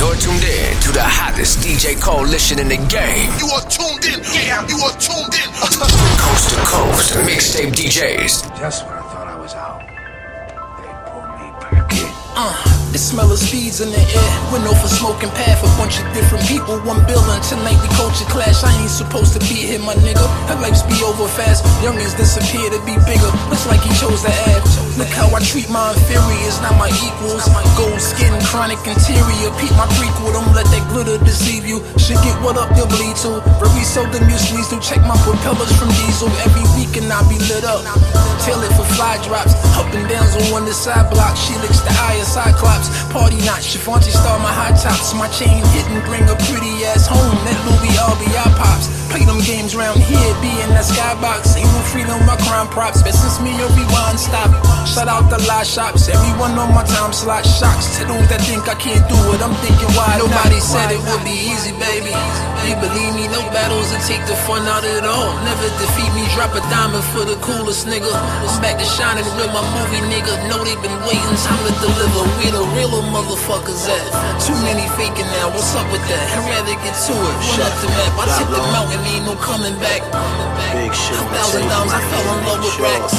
You're tuned in to the hottest DJ coalition in the game. You are tuned in, yeah, you are tuned in. coast to coast, mixtape DJs. Just when I thought I was out, they pulled me back in. Uh. The smell of speeds in the air. Window for smoking path. A bunch of different people. One billion tonight we coach a clash. I ain't supposed to be here, my nigga. Her lives be over fast. Youngins disappear to be bigger. Looks like he chose the ad. Look how I treat my inferiors, not my equals. My gold skin, chronic interior. Peep my prequel. Don't let that glitter deceive you. Should get what up you'll bleed to. Very seldom use these to check my propellers from diesel. Every weekend I be lit up. Tail it for fly drops. Up and downs on the side block. She licks the eye of Cyclops. Party not Chiffon, star my high tops. My chain hitting, bring a pretty ass home. That Louis RBI pops. Play them games round here, be in that skybox. Ain't no freedom, my crime props. But since me, your rewind stop. Shout out the live shops, everyone on my time slot. Shocks to those that think I can't do it. I'm thinking why nobody said it would be easy, baby. You believe me, no battles to take the fun out of it all. Never defeat me, drop a diamond for the coolest nigga. I'm back to shining real, my movie nigga. Know they been waiting, time to deliver. We the realer motherfuckers at. Too many faking now, what's up with that? I'd rather get to it. Run up the map, I took the mountain, ain't no coming back. Big shit. A thousand dollars, I fell in love with racks.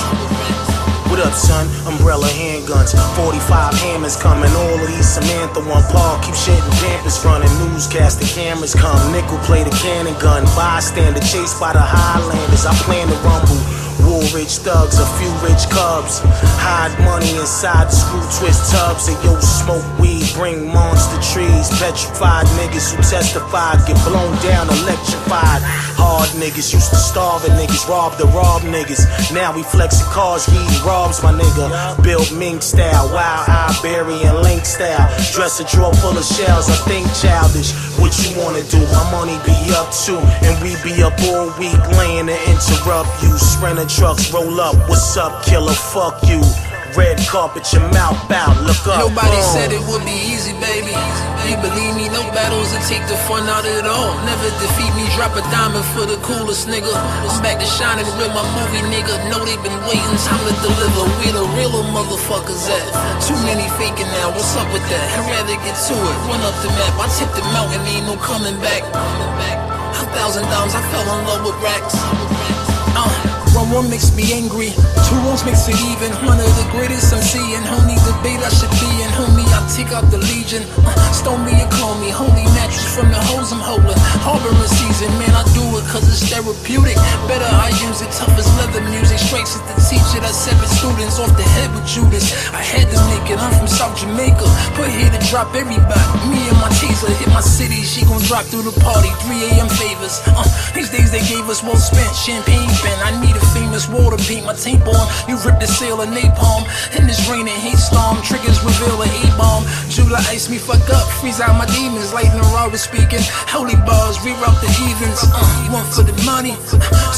What up, son? Umbrella handguns, 45 hammers coming. All of these Samantha one Paul keep shitting campus running. Newscast the cameras come. Nickel play the cannon gun. Bystander chased by the Highlanders. I plan to rumble. War rich thugs, a few rich cubs. Hide money inside the screw twist tubs. And yo, smoke weed, bring monster trees. Petrified niggas who testify get blown down, electrified. Hard niggas used to starve and niggas rob the rob niggas. Now we flexing cars, he robs my nigga. Built mink style, wild Iberian link style. Dress a drawer full of shells, I think childish. What you wanna do? My money be up too, and we be up all week laying to interrupt you. Sprinter trucks roll up, what's up, killer? Fuck you. Red carpet, your mouth out, look up. Nobody uh. said it would be easy, baby. You believe me, no battles to take the fun out of it all. Never defeat me, drop a diamond for the coolest nigga. I'm back to shining real, my movie nigga. Know they been waiting, time to deliver. We the realer motherfuckers at. Too many faking now, what's up with that? I'd rather get to it. Run up the map, I tip the mountain, ain't no coming back. A thousand dollars, I fell in love with racks. One one makes me angry, two makes it even. One of the greatest I'm seeing, homie. Debate I should be in, homie. I take out the legion. Uh, stone me and call me, holy mattress from the hose I'm holding. Harboring season, man, I do it cause it's therapeutic. Better I use it, tough as leather music. Straight at the teacher seven students off the head with Judas. I had to make it, I'm from South Jamaica. Put here to drop everybody. Me and my teaser hit my city, she gon' drop through the party. 3 a.m. favors. Uh, these days they gave us well spent champagne pen. I need a famous water paint my tape on. You rip the seal of napalm. In this raining heat storm, triggers reveal a A-bomb. July ice me fuck up, freeze out my demons. Lightning raw was speaking. Holy bars, reroute the evens. Uh, one for the money,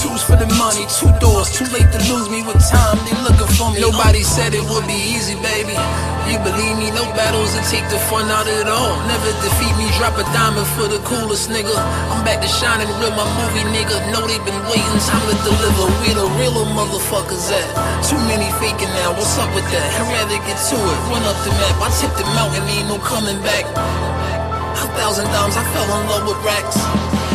two's for the money. Two doors, too late to lose me with time. Nobody said it would be easy, baby. You believe me, no battles to take the fun out of it all. Never defeat me, drop a diamond for the coolest nigga. I'm back to shining real, my movie nigga. Know they been waiting, time to deliver. We the realer motherfuckers at. Too many faking now, what's up with that? I'd rather get to it. Run up the map, I tip the mountain, ain't no coming back. A thousand dollars, I fell in love with racks.